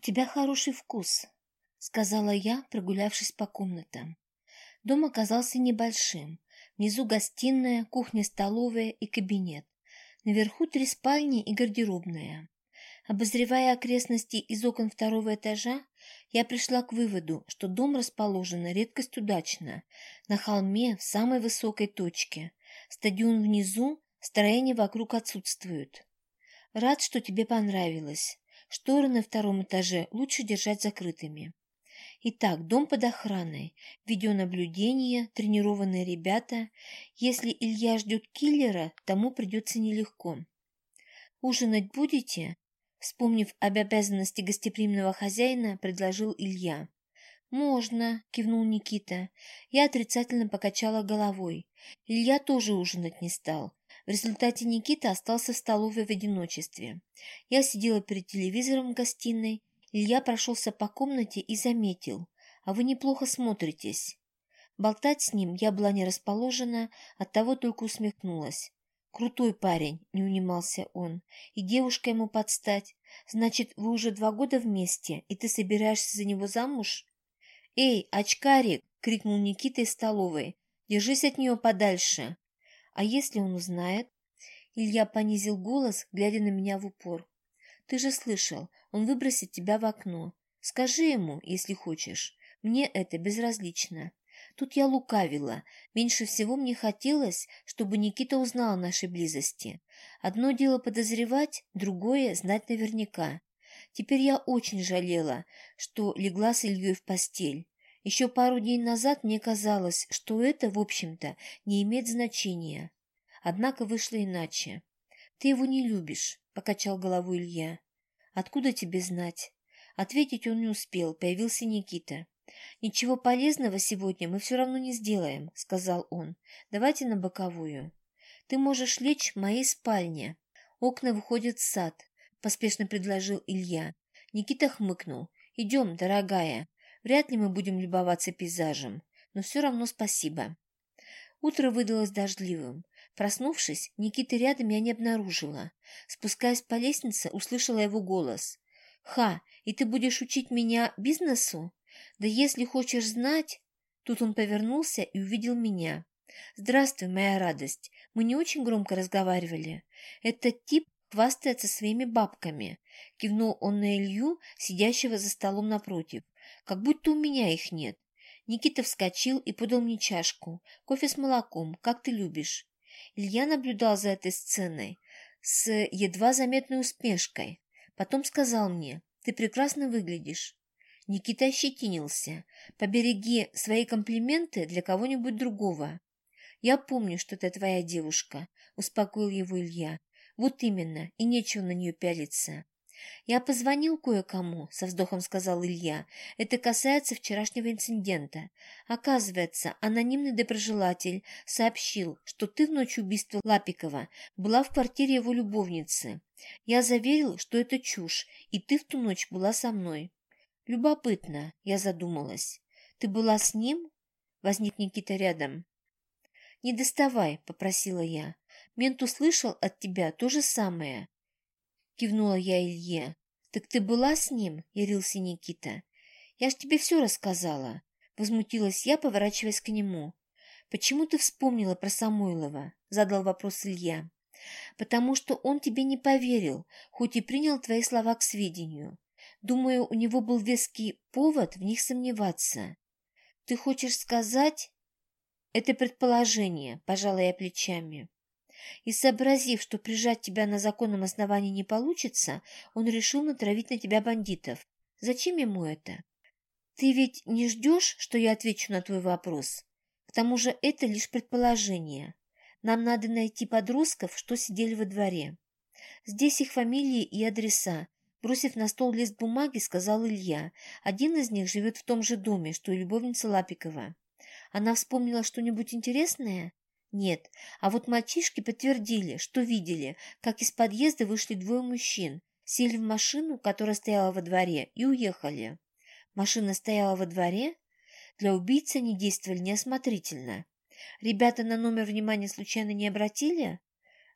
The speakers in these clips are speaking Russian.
тебя хороший вкус», — сказала я, прогулявшись по комнатам. Дом оказался небольшим. Внизу гостиная, кухня-столовая и кабинет. Наверху три спальни и гардеробная. Обозревая окрестности из окон второго этажа, я пришла к выводу, что дом расположен на редкость удачно, на холме в самой высокой точке. Стадион внизу, строения вокруг отсутствуют. Рад, что тебе понравилось. Шторы на втором этаже лучше держать закрытыми. Итак, дом под охраной, видеонаблюдение, тренированные ребята. Если Илья ждет киллера, тому придется нелегко. «Ужинать будете?» Вспомнив об обязанности гостеприимного хозяина, предложил Илья. «Можно», — кивнул Никита. Я отрицательно покачала головой. Илья тоже ужинать не стал. В результате Никита остался в столовой в одиночестве. Я сидела перед телевизором в гостиной. Илья прошелся по комнате и заметил. «А вы неплохо смотритесь». Болтать с ним я была не расположена, оттого только усмехнулась. «Крутой парень», — не унимался он, — «и девушка ему подстать. Значит, вы уже два года вместе, и ты собираешься за него замуж?» «Эй, очкарик!» — крикнул Никита из столовой. «Держись от нее подальше!» «А если он узнает?» Илья понизил голос, глядя на меня в упор. «Ты же слышал, он выбросит тебя в окно. Скажи ему, если хочешь. Мне это безразлично. Тут я лукавила. Меньше всего мне хотелось, чтобы Никита узнал о нашей близости. Одно дело подозревать, другое — знать наверняка. Теперь я очень жалела, что легла с Ильей в постель. Еще пару дней назад мне казалось, что это, в общем-то, не имеет значения. Однако вышло иначе. «Ты его не любишь», — покачал головой Илья. «Откуда тебе знать?» Ответить он не успел, появился Никита. «Ничего полезного сегодня мы все равно не сделаем», — сказал он. «Давайте на боковую. Ты можешь лечь в моей спальне. Окна выходят в сад», — поспешно предложил Илья. Никита хмыкнул. «Идем, дорогая. Вряд ли мы будем любоваться пейзажем, но все равно спасибо». Утро выдалось дождливым. Проснувшись, Никиты рядом я не обнаружила. Спускаясь по лестнице, услышала его голос. «Ха, и ты будешь учить меня бизнесу?» Да если хочешь знать...» Тут он повернулся и увидел меня. «Здравствуй, моя радость. Мы не очень громко разговаривали. Этот тип хвастается своими бабками», — кивнул он на Илью, сидящего за столом напротив. «Как будто у меня их нет». Никита вскочил и подал мне чашку. «Кофе с молоком, как ты любишь». Илья наблюдал за этой сценой с едва заметной усмешкой. Потом сказал мне, «Ты прекрасно выглядишь». Никита ощетинился. «Побереги свои комплименты для кого-нибудь другого». «Я помню, что это твоя девушка», — успокоил его Илья. «Вот именно, и нечего на нее пялиться». «Я позвонил кое-кому», — со вздохом сказал Илья. «Это касается вчерашнего инцидента. Оказывается, анонимный доброжелатель сообщил, что ты в ночь убийства Лапикова была в квартире его любовницы. Я заверил, что это чушь, и ты в ту ночь была со мной». Любопытно, я задумалась. Ты была с ним? Возник Никита рядом. Не доставай, попросила я. Мент услышал от тебя то же самое. Кивнула я Илье. Так ты была с ним? Ярился Никита. Я ж тебе все рассказала. Возмутилась я, поворачиваясь к нему. «Почему ты вспомнила про Самойлова?» — задал вопрос Илья. «Потому что он тебе не поверил, хоть и принял твои слова к сведению. Думаю, у него был веский повод в них сомневаться. Ты хочешь сказать? Это предположение, пожалуй, я плечами. И сообразив, что прижать тебя на законном основании не получится, он решил натравить на тебя бандитов. Зачем ему это? Ты ведь не ждешь, что я отвечу на твой вопрос? К тому же это лишь предположение. Нам надо найти подростков, что сидели во дворе. Здесь их фамилии и адреса, Бросив на стол лист бумаги, сказал Илья. Один из них живет в том же доме, что и любовница Лапикова. Она вспомнила что-нибудь интересное? Нет. А вот мальчишки подтвердили, что видели, как из подъезда вышли двое мужчин, сели в машину, которая стояла во дворе, и уехали. Машина стояла во дворе? Для убийцы они действовали неосмотрительно. Ребята на номер внимания случайно не обратили?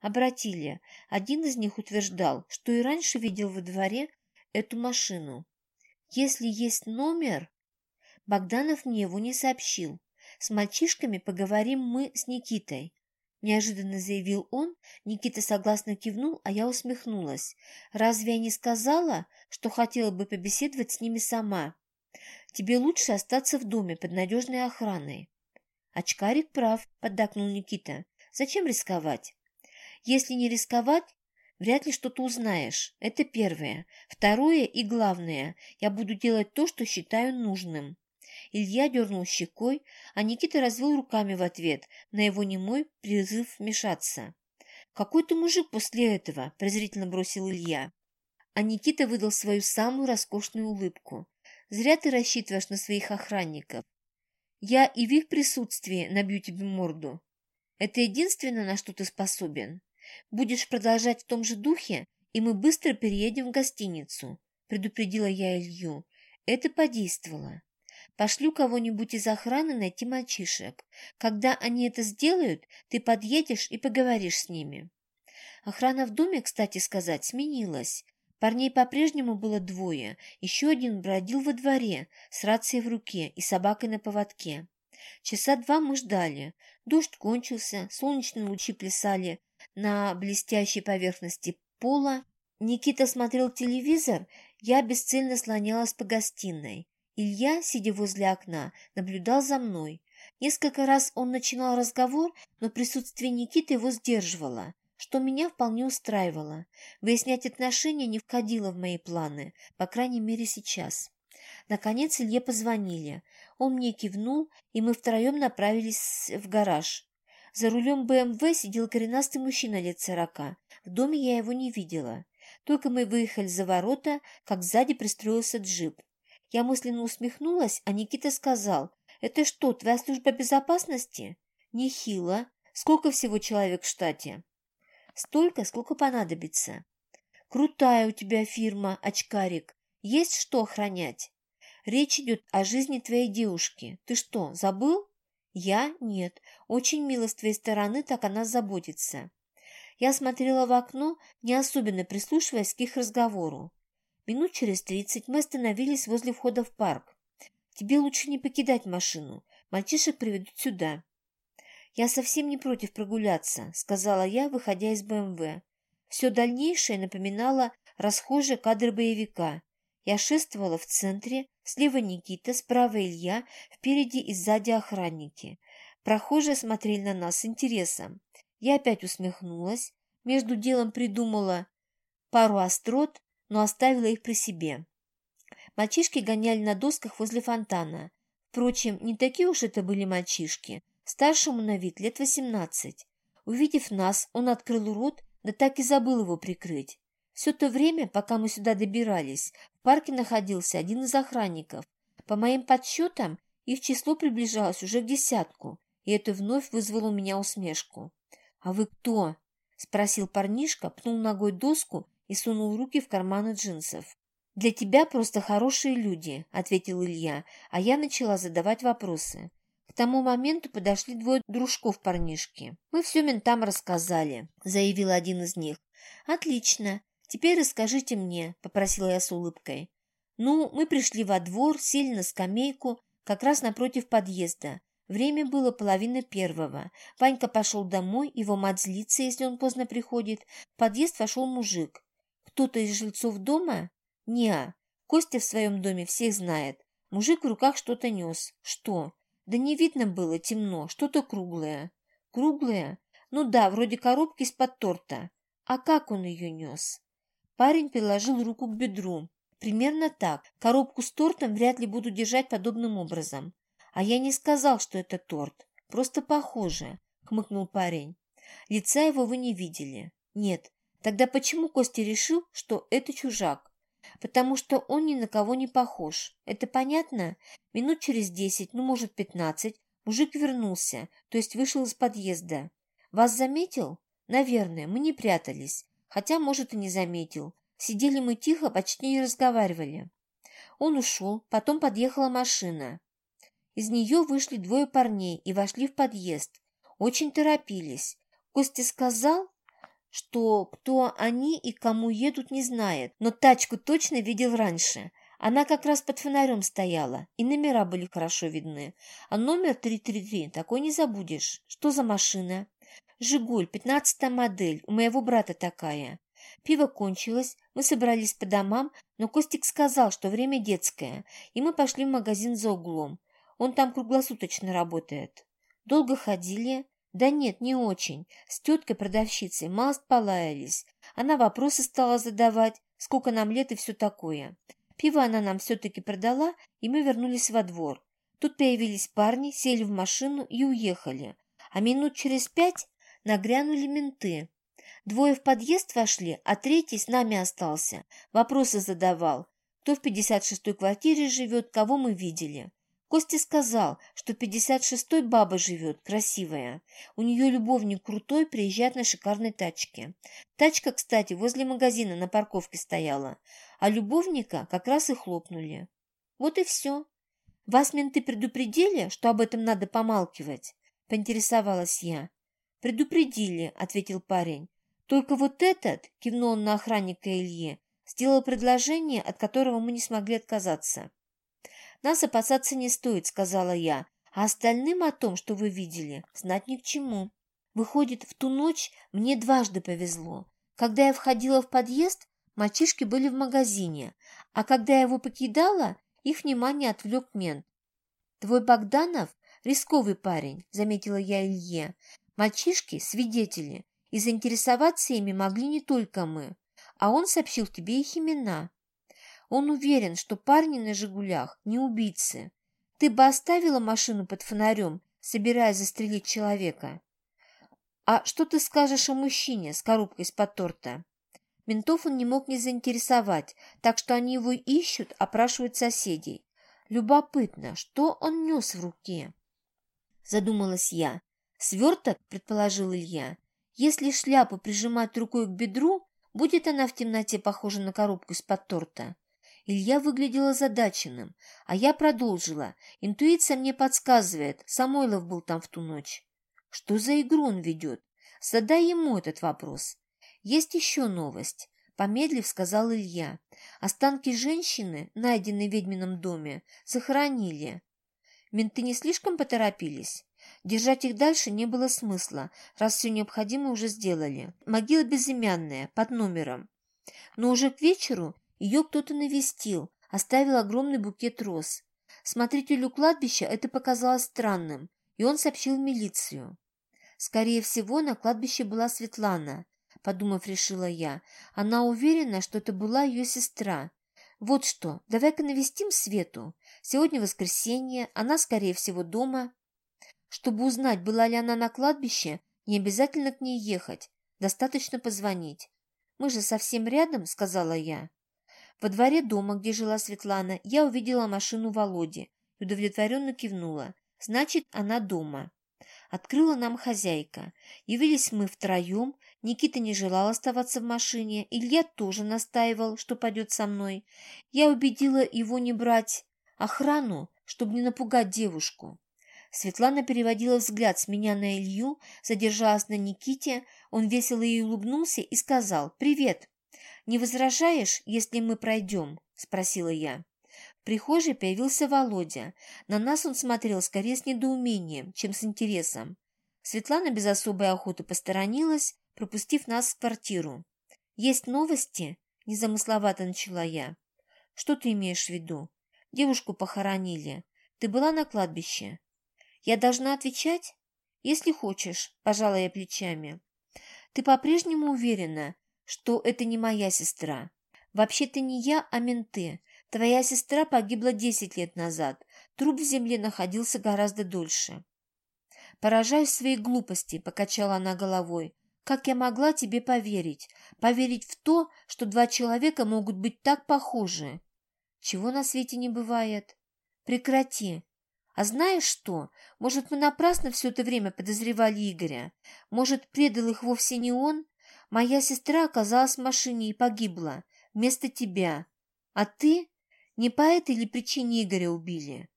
обратили. Один из них утверждал, что и раньше видел во дворе эту машину. Если есть номер... Богданов мне его не сообщил. С мальчишками поговорим мы с Никитой. Неожиданно заявил он. Никита согласно кивнул, а я усмехнулась. Разве я не сказала, что хотела бы побеседовать с ними сама? Тебе лучше остаться в доме под надежной охраной. Очкарик прав, поддакнул Никита. Зачем рисковать? Если не рисковать, вряд ли что-то узнаешь. Это первое. Второе и главное, я буду делать то, что считаю нужным. Илья дернул щекой, а Никита развел руками в ответ на его немой призыв вмешаться. «Какой ты мужик после этого?» – презрительно бросил Илья. А Никита выдал свою самую роскошную улыбку. «Зря ты рассчитываешь на своих охранников. Я и в их присутствии набью тебе морду. Это единственное, на что ты способен. Будешь продолжать в том же духе, и мы быстро переедем в гостиницу», – предупредила я Илью. Это подействовало. Пошлю кого-нибудь из охраны найти мальчишек. Когда они это сделают, ты подъедешь и поговоришь с ними. Охрана в доме, кстати сказать, сменилась. Парней по-прежнему было двое. Еще один бродил во дворе с рацией в руке и собакой на поводке. Часа два мы ждали. Дождь кончился, солнечные лучи плясали на блестящей поверхности пола. Никита смотрел телевизор, я бесцельно слонялась по гостиной. Илья, сидя возле окна, наблюдал за мной. Несколько раз он начинал разговор, но присутствие Никиты его сдерживало, что меня вполне устраивало. Выяснять отношения не входило в мои планы, по крайней мере сейчас. Наконец Илье позвонили. Он мне кивнул, и мы втроем направились в гараж. За рулем БМВ сидел коренастый мужчина лет сорока. В доме я его не видела. Только мы выехали за ворота, как сзади пристроился джип. Я мысленно усмехнулась, а Никита сказал, «Это что, твоя служба безопасности?» «Нехило. Сколько всего человек в штате?» «Столько, сколько понадобится». «Крутая у тебя фирма, очкарик. Есть что охранять?» «Речь идет о жизни твоей девушки. Ты что, забыл?» «Я? Нет. Очень мило с твоей стороны так о нас заботиться». Я смотрела в окно, не особенно прислушиваясь к их разговору. Минут через тридцать мы остановились возле входа в парк. Тебе лучше не покидать машину. Мальчишек приведут сюда. Я совсем не против прогуляться, сказала я, выходя из БМВ. Все дальнейшее напоминало расхожие кадры боевика. Я шествовала в центре, слева Никита, справа Илья, впереди и сзади охранники. Прохожие смотрели на нас с интересом. Я опять усмехнулась, между делом придумала пару острот, но оставила их при себе. Мальчишки гоняли на досках возле фонтана. Впрочем, не такие уж это были мальчишки. Старшему на вид лет восемнадцать. Увидев нас, он открыл рот, да так и забыл его прикрыть. Все то время, пока мы сюда добирались, в парке находился один из охранников. По моим подсчетам, их число приближалось уже к десятку, и это вновь вызвало у меня усмешку. «А вы кто?» — спросил парнишка, пнул ногой доску и сунул руки в карманы джинсов. «Для тебя просто хорошие люди», — ответил Илья, а я начала задавать вопросы. К тому моменту подошли двое дружков парнишки. «Мы все ментам рассказали», — заявил один из них. «Отлично. Теперь расскажите мне», — попросила я с улыбкой. «Ну, мы пришли во двор, сели на скамейку, как раз напротив подъезда. Время было половина первого. Ванька пошел домой, его мать злится, если он поздно приходит. В подъезд вошел мужик. Кто-то из жильцов дома? Неа. Костя в своем доме всех знает. Мужик в руках что-то нес. Что? Да не видно было, темно, что-то круглое. Круглое? Ну да, вроде коробки из-под торта. А как он ее нес? Парень приложил руку к бедру. Примерно так. Коробку с тортом вряд ли буду держать подобным образом. А я не сказал, что это торт. Просто похоже, хмыкнул парень. Лица его вы не видели. Нет, Тогда почему Костя решил, что это чужак? Потому что он ни на кого не похож. Это понятно? Минут через десять, ну, может, пятнадцать, мужик вернулся, то есть вышел из подъезда. Вас заметил? Наверное, мы не прятались. Хотя, может, и не заметил. Сидели мы тихо, почти не разговаривали. Он ушел, потом подъехала машина. Из нее вышли двое парней и вошли в подъезд. Очень торопились. Костя сказал, что кто они и кому едут, не знает, но тачку точно видел раньше. Она как раз под фонарем стояла, и номера были хорошо видны. А номер 333 такой не забудешь. Что за машина? «Жигуль, пятнадцатая модель, у моего брата такая». Пиво кончилось, мы собрались по домам, но Костик сказал, что время детское, и мы пошли в магазин за углом. Он там круглосуточно работает. Долго ходили? Да нет, не очень. С теткой-продавщицей мало полаялись. Она вопросы стала задавать, сколько нам лет и все такое. Пиво она нам все-таки продала, и мы вернулись во двор. Тут появились парни, сели в машину и уехали. А минут через пять нагрянули менты. Двое в подъезд вошли, а третий с нами остался. Вопросы задавал. Кто в 56-й квартире живет, кого мы видели. Костя сказал, что в 56-й баба живет, красивая. У нее любовник крутой, приезжает на шикарной тачке. Тачка, кстати, возле магазина на парковке стояла. А любовника как раз и хлопнули. Вот и все. Вас менты предупредили, что об этом надо помалкивать? Поинтересовалась я. «Предупредили», — ответил парень. «Только вот этот», — кивнул он на охранника Илье, сделал предложение, от которого мы не смогли отказаться. «Нас опасаться не стоит», — сказала я, «а остальным о том, что вы видели, знать ни к чему». Выходит, в ту ночь мне дважды повезло. Когда я входила в подъезд, мальчишки были в магазине, а когда я его покидала, их внимание отвлек мент. «Твой Богданов — рисковый парень», — заметила я Илье. Мальчишки – свидетели, и заинтересоваться ими могли не только мы, а он сообщил тебе их имена. Он уверен, что парни на «Жигулях» не убийцы. Ты бы оставила машину под фонарем, собираясь застрелить человека? А что ты скажешь о мужчине с коробкой из-под торта? Ментов он не мог не заинтересовать, так что они его ищут, опрашивают соседей. Любопытно, что он нес в руке? Задумалась я. «Сверток», — предположил Илья. «Если шляпу прижимать рукой к бедру, будет она в темноте похожа на коробку из-под торта». Илья выглядел озадаченным, а я продолжила. Интуиция мне подсказывает, Самойлов был там в ту ночь. Что за игру он ведет? Задай ему этот вопрос. Есть еще новость. Помедлив, сказал Илья. Останки женщины, найденные в ведьмином доме, захоронили. Менты не слишком поторопились? Держать их дальше не было смысла, раз все необходимое уже сделали. Могила безымянная, под номером. Но уже к вечеру ее кто-то навестил, оставил огромный букет роз. Смотрителю кладбища это показалось странным, и он сообщил в милицию. Скорее всего, на кладбище была Светлана, подумав, решила я. Она уверена, что это была ее сестра. Вот что, давай-ка навестим Свету. Сегодня воскресенье, она, скорее всего, дома. Чтобы узнать, была ли она на кладбище, не обязательно к ней ехать, достаточно позвонить. «Мы же совсем рядом», — сказала я. Во дворе дома, где жила Светлана, я увидела машину Володи и удовлетворенно кивнула. Значит, она дома. Открыла нам хозяйка. Явились мы втроем. Никита не желал оставаться в машине. Илья тоже настаивал, что пойдет со мной. Я убедила его не брать охрану, чтобы не напугать девушку. Светлана переводила взгляд с меня на Илью, задержалась на Никите, он весело ей улыбнулся и сказал «Привет! Не возражаешь, если мы пройдем?» – спросила я. В прихожей появился Володя. На нас он смотрел скорее с недоумением, чем с интересом. Светлана без особой охоты посторонилась, пропустив нас в квартиру. «Есть новости?» – незамысловато начала я. «Что ты имеешь в виду? Девушку похоронили. Ты была на кладбище?» Я должна отвечать? Если хочешь, пожала я плечами. Ты по-прежнему уверена, что это не моя сестра? Вообще-то не я, а менты. Твоя сестра погибла десять лет назад. Труп в земле находился гораздо дольше. Поражаюсь своей глупости, покачала она головой. Как я могла тебе поверить? Поверить в то, что два человека могут быть так похожи? Чего на свете не бывает? Прекрати. А знаешь что? Может, мы напрасно все это время подозревали Игоря? Может, предал их вовсе не он? Моя сестра оказалась в машине и погибла. Вместо тебя. А ты? Не по этой ли причине Игоря убили?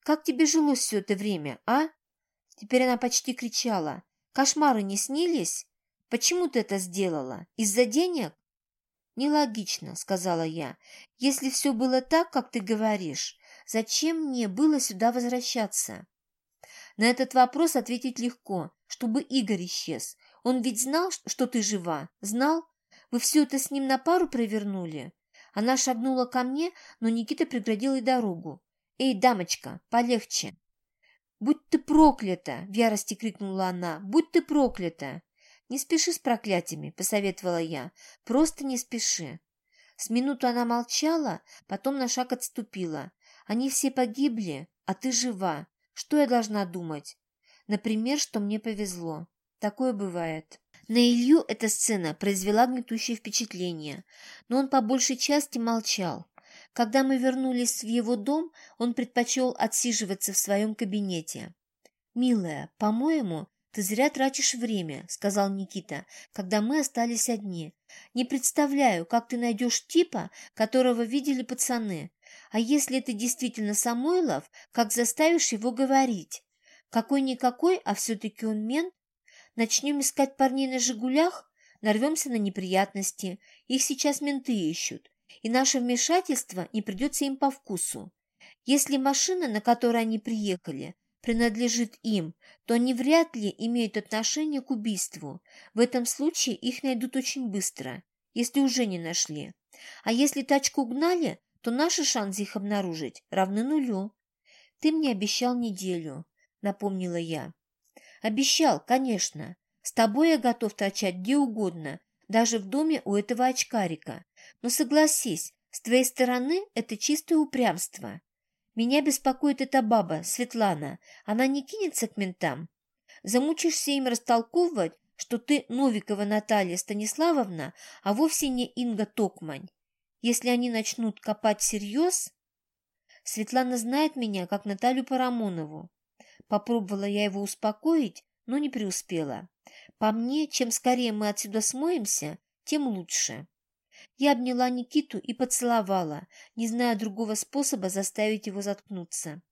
Как тебе жилось все это время, а? Теперь она почти кричала. Кошмары не снились? Почему ты это сделала? Из-за денег? «Нелогично», — сказала я. «Если все было так, как ты говоришь, зачем мне было сюда возвращаться?» На этот вопрос ответить легко, чтобы Игорь исчез. Он ведь знал, что ты жива. Знал? Вы все это с ним на пару провернули? Она шагнула ко мне, но Никита преградил ей дорогу. «Эй, дамочка, полегче!» «Будь ты проклята!» — в ярости крикнула она. «Будь ты проклята!» «Не спеши с проклятиями», — посоветовала я. «Просто не спеши». С минуту она молчала, потом на шаг отступила. «Они все погибли, а ты жива. Что я должна думать? Например, что мне повезло. Такое бывает». На Илью эта сцена произвела гнетущее впечатление, но он по большей части молчал. Когда мы вернулись в его дом, он предпочел отсиживаться в своем кабинете. «Милая, по-моему, ты зря тратишь время», — сказал Никита, когда мы остались одни. «Не представляю, как ты найдешь типа, которого видели пацаны. А если это действительно Самойлов, как заставишь его говорить? Какой-никакой, а все-таки он мент? Начнем искать парней на «Жигулях»? Нарвемся на неприятности. Их сейчас менты ищут и наше вмешательство не придется им по вкусу. Если машина, на которой они приехали, принадлежит им, то они вряд ли имеют отношение к убийству. В этом случае их найдут очень быстро, если уже не нашли. А если тачку угнали, то наши шансы их обнаружить равны нулю. «Ты мне обещал неделю», — напомнила я. «Обещал, конечно. С тобой я готов торчать где угодно, даже в доме у этого очкарика. Но согласись, с твоей стороны это чистое упрямство. Меня беспокоит эта баба, Светлана. Она не кинется к ментам? Замучишься им растолковывать, что ты Новикова Наталья Станиславовна, а вовсе не Инга Токмань. Если они начнут копать всерьез... Светлана знает меня, как Наталью Парамонову. Попробовала я его успокоить, но не преуспела. По мне, чем скорее мы отсюда смоемся, тем лучше. Я обняла Никиту и поцеловала, не зная другого способа заставить его заткнуться.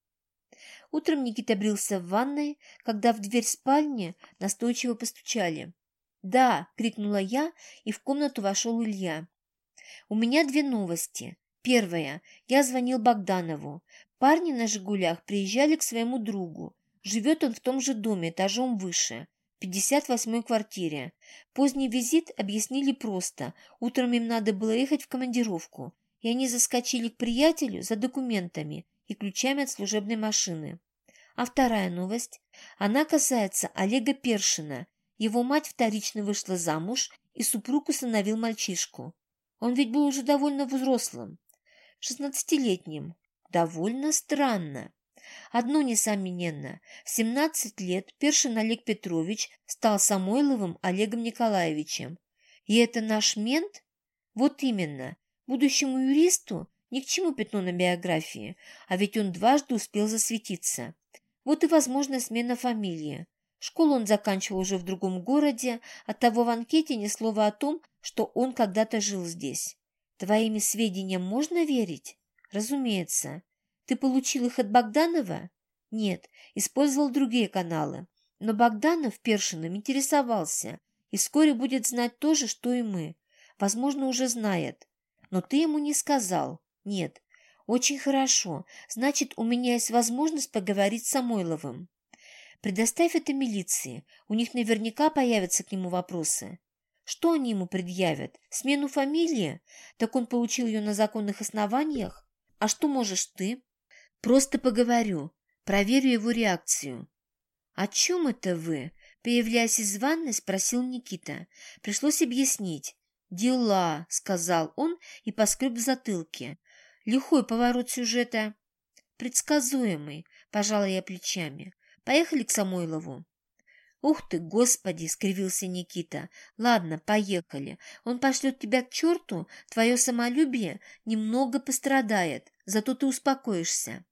Утром Никита брился в ванной, когда в дверь спальни настойчиво постучали. «Да!» — крикнула я, и в комнату вошел Илья. «У меня две новости. Первая. Я звонил Богданову. Парни на «Жигулях» приезжали к своему другу. Живет он в том же доме, этажом выше. 58-й квартире. Поздний визит объяснили просто. Утром им надо было ехать в командировку, и они заскочили к приятелю за документами и ключами от служебной машины. А вторая новость. Она касается Олега Першина. Его мать вторично вышла замуж, и супруг усыновил мальчишку. Он ведь был уже довольно взрослым, шестнадцатилетним. Довольно странно. Одно несомненно, в 17 лет Першин Олег Петрович стал Самойловым Олегом Николаевичем. И это наш мент? Вот именно. Будущему юристу ни к чему пятно на биографии, а ведь он дважды успел засветиться. Вот и возможная смена фамилии. Школу он заканчивал уже в другом городе, оттого в анкете ни слова о том, что он когда-то жил здесь. Твоими сведениям можно верить? Разумеется. Ты получил их от Богданова? Нет, использовал другие каналы. Но Богданов Першиным интересовался и вскоре будет знать то же, что и мы. Возможно, уже знает. Но ты ему не сказал. Нет. Очень хорошо. Значит, у меня есть возможность поговорить с Самойловым. Предоставь это милиции. У них наверняка появятся к нему вопросы. Что они ему предъявят? Смену фамилии? Так он получил ее на законных основаниях? А что можешь ты? Просто поговорю, проверю его реакцию. «О чем это вы?» Появляясь из ванны, спросил Никита. Пришлось объяснить. «Дела», — сказал он и поскреб в затылке. Лихой поворот сюжета. «Предсказуемый», — пожала я плечами. «Поехали к Самойлову». «Ух ты, господи!» — скривился Никита. «Ладно, поехали. Он пошлет тебя к черту, твое самолюбие немного пострадает, зато ты успокоишься».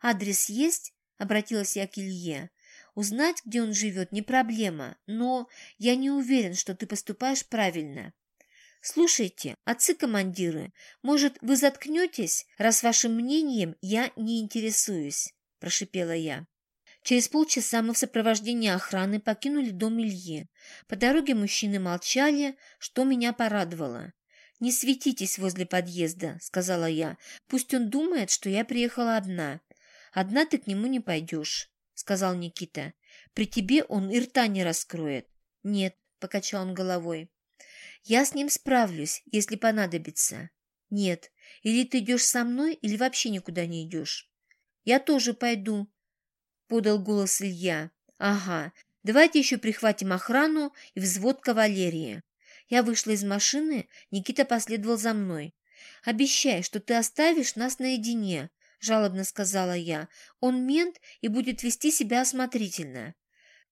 «Адрес есть?» — обратилась я к Илье. «Узнать, где он живет, не проблема, но я не уверен, что ты поступаешь правильно». «Слушайте, отцы-командиры, может, вы заткнетесь, раз вашим мнением я не интересуюсь?» – прошипела я. Через полчаса мы в сопровождении охраны покинули дом Ильи. По дороге мужчины молчали, что меня порадовало. «Не светитесь возле подъезда», — сказала я. «Пусть он думает, что я приехала одна. Одна ты к нему не пойдешь», — сказал Никита. «При тебе он и рта не раскроет». «Нет», — покачал он головой. «Я с ним справлюсь, если понадобится». «Нет, или ты идешь со мной, или вообще никуда не идешь». «Я тоже пойду», — подал голос Илья. «Ага, давайте еще прихватим охрану и взвод кавалерии». Я вышла из машины, Никита последовал за мной. «Обещай, что ты оставишь нас наедине», — жалобно сказала я. «Он мент и будет вести себя осмотрительно».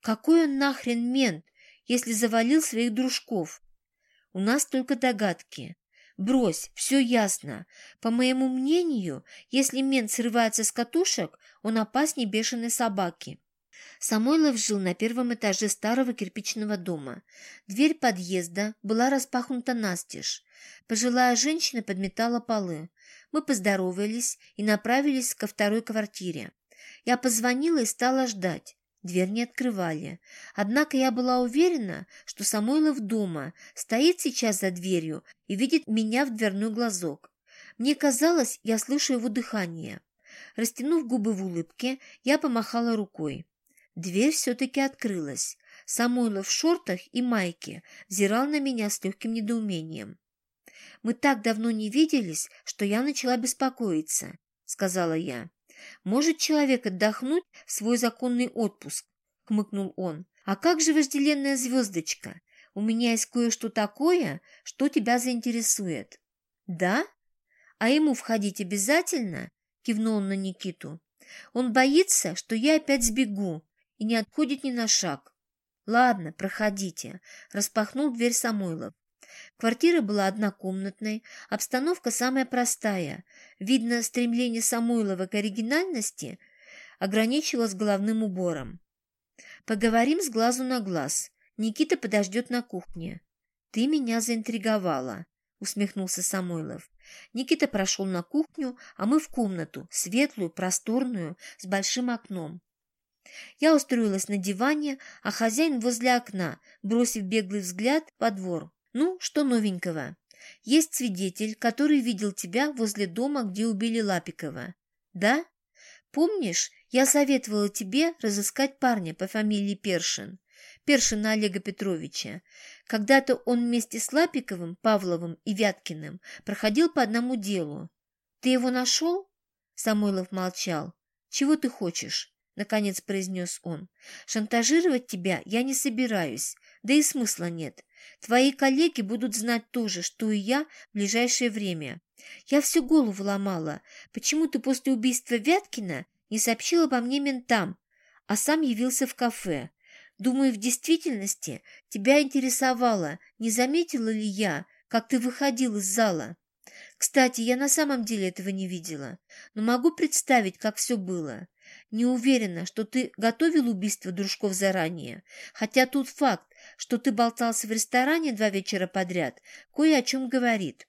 «Какой он нахрен мент, если завалил своих дружков?» «У нас только догадки». «Брось, все ясно. По моему мнению, если мент срывается с катушек, он опаснее бешеной собаки». Самойлов жил на первом этаже старого кирпичного дома. Дверь подъезда была распахнута настежь. Пожилая женщина подметала полы. Мы поздоровались и направились ко второй квартире. Я позвонила и стала ждать. Дверь не открывали. Однако я была уверена, что Самойлов дома, стоит сейчас за дверью и видит меня в дверной глазок. Мне казалось, я слышу его дыхание. Растянув губы в улыбке, я помахала рукой. Дверь все-таки открылась. Самойлов в шортах и майке взирал на меня с легким недоумением. «Мы так давно не виделись, что я начала беспокоиться», — сказала я. «Может человек отдохнуть в свой законный отпуск?» — хмыкнул он. «А как же вожделенная звездочка? У меня есть кое-что такое, что тебя заинтересует». «Да? А ему входить обязательно?» — кивнул он на Никиту. «Он боится, что я опять сбегу, и не отходит ни на шаг. «Ладно, проходите», — распахнул дверь Самойлов. Квартира была однокомнатной, обстановка самая простая. Видно, стремление Самойлова к оригинальности ограничивалось головным убором. «Поговорим с глазу на глаз. Никита подождет на кухне». «Ты меня заинтриговала», — усмехнулся Самойлов. Никита прошел на кухню, а мы в комнату, светлую, просторную, с большим окном. Я устроилась на диване, а хозяин возле окна, бросив беглый взгляд во двор. «Ну, что новенького?» «Есть свидетель, который видел тебя возле дома, где убили Лапикова». «Да? Помнишь, я советовала тебе разыскать парня по фамилии Першин?» Першина Олега Петровича. Когда-то он вместе с Лапиковым, Павловым и Вяткиным проходил по одному делу. «Ты его нашел?» Самойлов молчал. «Чего ты хочешь?» Наконец произнес он. «Шантажировать тебя я не собираюсь, да и смысла нет. Твои коллеги будут знать то же, что и я в ближайшее время. Я всю голову ломала. Почему ты после убийства Вяткина не сообщил обо мне ментам, а сам явился в кафе? Думаю, в действительности тебя интересовало, не заметила ли я, как ты выходил из зала. Кстати, я на самом деле этого не видела, но могу представить, как все было. Не уверена, что ты готовил убийство дружков заранее, хотя тут факт, что ты болтался в ресторане два вечера подряд, кое о чем говорит.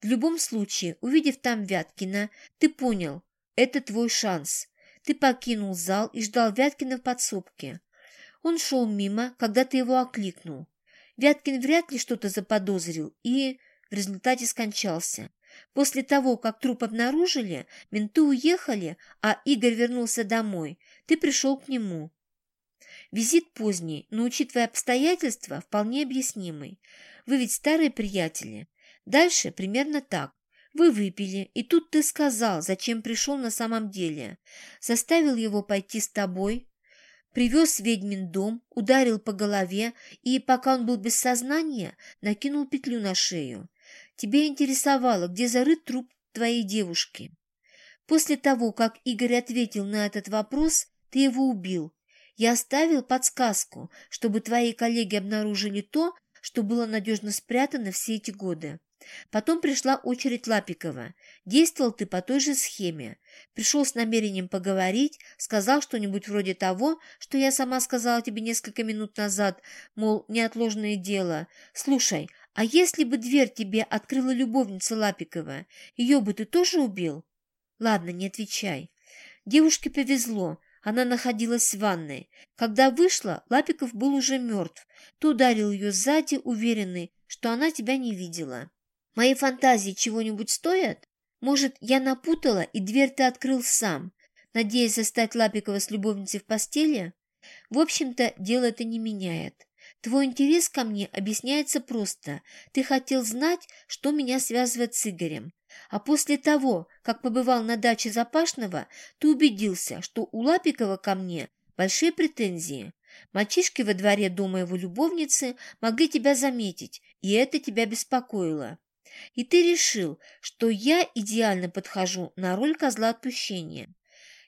В любом случае, увидев там Вяткина, ты понял, это твой шанс. Ты покинул зал и ждал Вяткина в подсобке. Он шел мимо, когда ты его окликнул. Вяткин вряд ли что-то заподозрил и в результате скончался. После того, как труп обнаружили, менты уехали, а Игорь вернулся домой. Ты пришел к нему. Визит поздний, но, учитывая обстоятельства, вполне объяснимый. Вы ведь старые приятели. Дальше примерно так. Вы выпили, и тут ты сказал, зачем пришел на самом деле. Заставил его пойти с тобой, привез ведьмин дом, ударил по голове и, пока он был без сознания, накинул петлю на шею. Тебе интересовало, где зарыт труп твоей девушки. После того, как Игорь ответил на этот вопрос, ты его убил. Я оставил подсказку, чтобы твои коллеги обнаружили то, что было надежно спрятано все эти годы. Потом пришла очередь Лапикова. Действовал ты по той же схеме. Пришел с намерением поговорить, сказал что-нибудь вроде того, что я сама сказала тебе несколько минут назад, мол, неотложное дело. Слушай, а если бы дверь тебе открыла любовница Лапикова, ее бы ты тоже убил? Ладно, не отвечай. Девушке повезло, она находилась в ванной. Когда вышла, Лапиков был уже мертв. Ты ударил ее сзади, уверенный, что она тебя не видела. Мои фантазии чего-нибудь стоят? Может, я напутала, и дверь ты открыл сам, надеясь застать Лапикова с любовницей в постели? В общем-то, дело это не меняет. Твой интерес ко мне объясняется просто. Ты хотел знать, что меня связывает с Игорем. А после того, как побывал на даче Запашного, ты убедился, что у Лапикова ко мне большие претензии. Мальчишки во дворе дома его любовницы могли тебя заметить, и это тебя беспокоило. И ты решил, что я идеально подхожу на роль козла отпущения.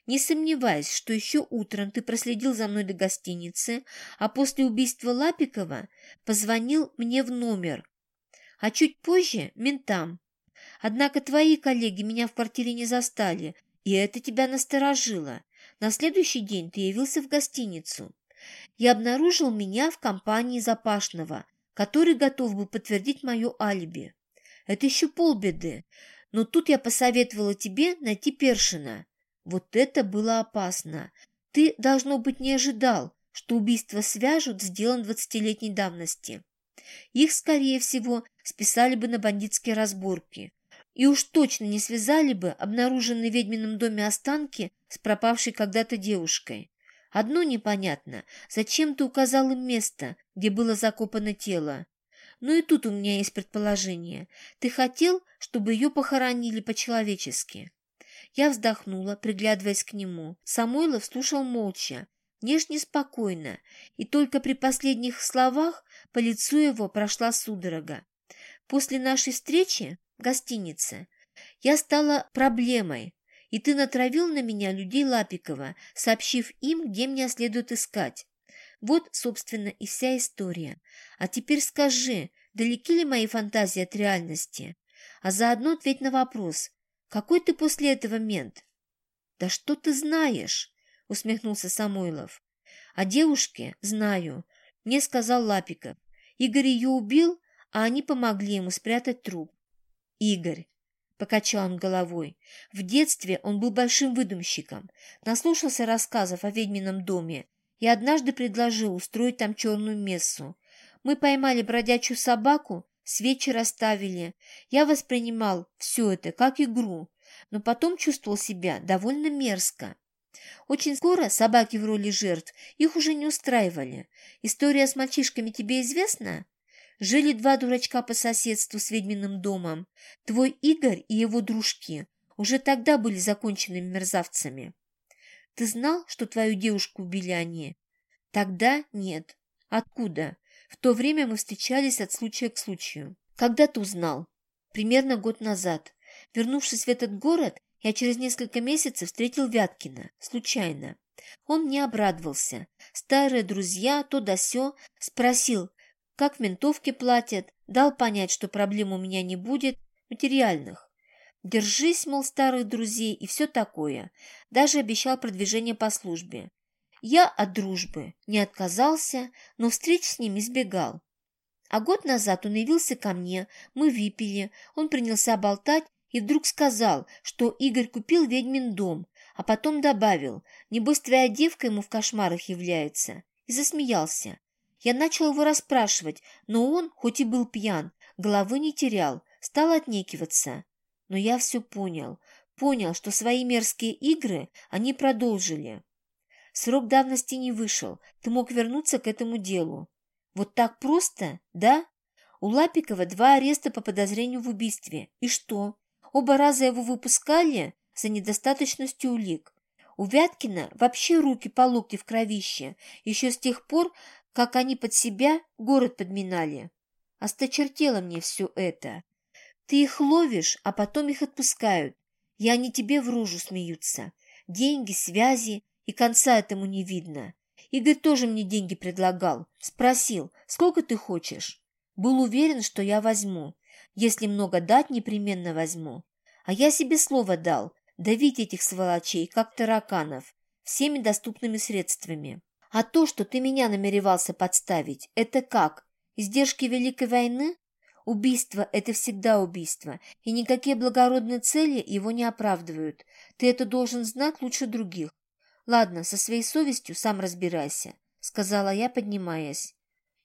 Не сомневаюсь, что еще утром ты проследил за мной до гостиницы, а после убийства Лапикова позвонил мне в номер, а чуть позже – ментам. Однако твои коллеги меня в квартире не застали, и это тебя насторожило. На следующий день ты явился в гостиницу. Я обнаружил меня в компании Запашного, который готов был подтвердить мое алиби. Это еще полбеды, но тут я посоветовала тебе найти Першина. Вот это было опасно. Ты, должно быть, не ожидал, что убийство свяжут с делом двадцатилетней давности. Их, скорее всего, списали бы на бандитские разборки. И уж точно не связали бы обнаруженные в ведьмином доме останки с пропавшей когда-то девушкой. Одно непонятно, зачем ты указал им место, где было закопано тело. Но и тут у меня есть предположение. Ты хотел, чтобы ее похоронили по-человечески. Я вздохнула, приглядываясь к нему. Самойлов слушал молча, внешне спокойно, и только при последних словах по лицу его прошла судорога. После нашей встречи в гостинице я стала проблемой, и ты натравил на меня людей Лапикова, сообщив им, где меня следует искать. Вот, собственно, и вся история. А теперь скажи, далеки ли мои фантазии от реальности? А заодно ответь на вопрос, какой ты после этого мент? Да что ты знаешь? Усмехнулся Самойлов. О девушке знаю. Мне сказал Лапиков. Игорь ее убил, а они помогли ему спрятать труп. Игорь. Покачал он головой. В детстве он был большим выдумщиком, наслушался рассказов о ведьмином доме и однажды предложил устроить там черную мессу. Мы поймали бродячую собаку свечи расставили. Я воспринимал все это как игру, но потом чувствовал себя довольно мерзко. Очень скоро собаки в роли жертв их уже не устраивали. История с мальчишками тебе известна? Жили два дурачка по соседству с ведьминым домом. Твой Игорь и его дружки уже тогда были законченными мерзавцами. Ты знал, что твою девушку убили они? Тогда нет. Откуда? В то время мы встречались от случая к случаю. Когда ты узнал? Примерно год назад. Вернувшись в этот город, я через несколько месяцев встретил Вяткина. Случайно. Он мне обрадовался. Старые друзья, то да сё. Спросил, как в ментовке платят. Дал понять, что проблем у меня не будет, материальных. Держись, мол, старых друзей и все такое. Даже обещал продвижение по службе. Я от дружбы не отказался, но встреч с ним избегал. А год назад он явился ко мне, мы выпили, он принялся болтать и вдруг сказал, что Игорь купил ведьмин дом, а потом добавил, небось твоя девка ему в кошмарах является, и засмеялся. Я начал его расспрашивать, но он, хоть и был пьян, головы не терял, стал отнекиваться. Но я все понял, понял, что свои мерзкие игры они продолжили. Срок давности не вышел, ты мог вернуться к этому делу. Вот так просто, да? У Лапикова два ареста по подозрению в убийстве. И что? Оба раза его выпускали за недостаточностью улик. У Вяткина вообще руки по локти в кровище, еще с тех пор, как они под себя город подминали. Осточертело мне все это. Ты их ловишь, а потом их отпускают, и они тебе в рожу смеются. Деньги, связи, и конца этому не видно. Игорь тоже мне деньги предлагал. Спросил, сколько ты хочешь? Был уверен, что я возьму. Если много дать, непременно возьму. А я себе слово дал. Давить этих сволочей, как тараканов, всеми доступными средствами. А то, что ты меня намеревался подставить, это как? Издержки Великой войны? Убийство – это всегда убийство, и никакие благородные цели его не оправдывают. Ты это должен знать лучше других. «Ладно, со своей совестью сам разбирайся», — сказала я, поднимаясь.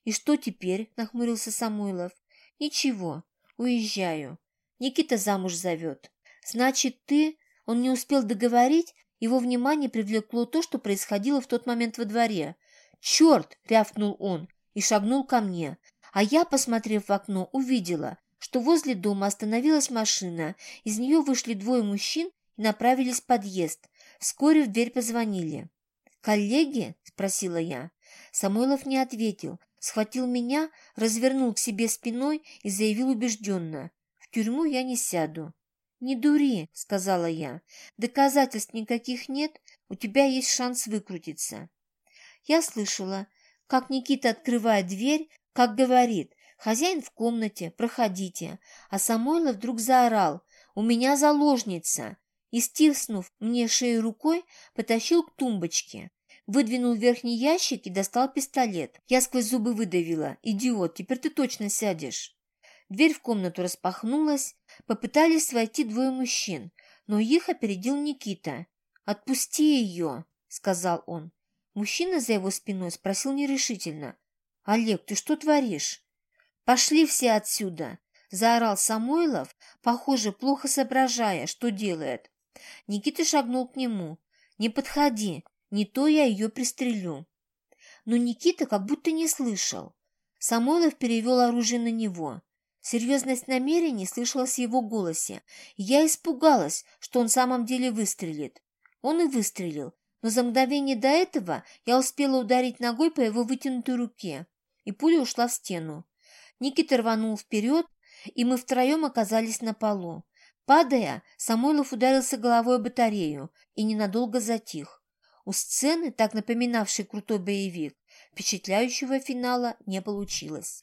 «И что теперь?» — нахмурился Самойлов. «Ничего. Уезжаю. Никита замуж зовет. Значит, ты... Он не успел договорить, его внимание привлекло то, что происходило в тот момент во дворе. «Черт!» — рявкнул он и шагнул ко мне. А я, посмотрев в окно, увидела, что возле дома остановилась машина. Из нее вышли двое мужчин и направились в подъезд. Вскоре в дверь позвонили. «Коллеги?» – спросила я. Самойлов не ответил, схватил меня, развернул к себе спиной и заявил убежденно. «В тюрьму я не сяду». «Не дури», — сказала я. «Доказательств никаких нет, у тебя есть шанс выкрутиться». Я слышала, как Никита открывает дверь, как говорит «Хозяин в комнате, проходите», а Самойлов вдруг заорал «У меня заложница!» И, стиснув мне шею рукой, потащил к тумбочке. Выдвинул верхний ящик и достал пистолет. Я сквозь зубы выдавила. «Идиот, теперь ты точно сядешь». Дверь в комнату распахнулась. Попытались войти двое мужчин, но их опередил Никита. «Отпусти ее», — сказал он. Мужчина за его спиной спросил нерешительно. «Олег, ты что творишь?» «Пошли все отсюда!» — заорал Самойлов, похоже, плохо соображая, что делает. Никита шагнул к нему. «Не подходи, не то я ее пристрелю». Но Никита как будто не слышал. Самойлов перевел оружие на него. Серьезность намерений слышалась в его голосе. Я испугалась, что он в самом деле выстрелит. Он и выстрелил, но за мгновение до этого я успела ударить ногой по его вытянутой руке, и пуля ушла в стену. Никита рванул вперед, и мы втроем оказались на полу. Падая, Самойлов ударился головой о батарею и ненадолго затих. У сцены, так напоминавшей крутой боевик, впечатляющего финала не получилось.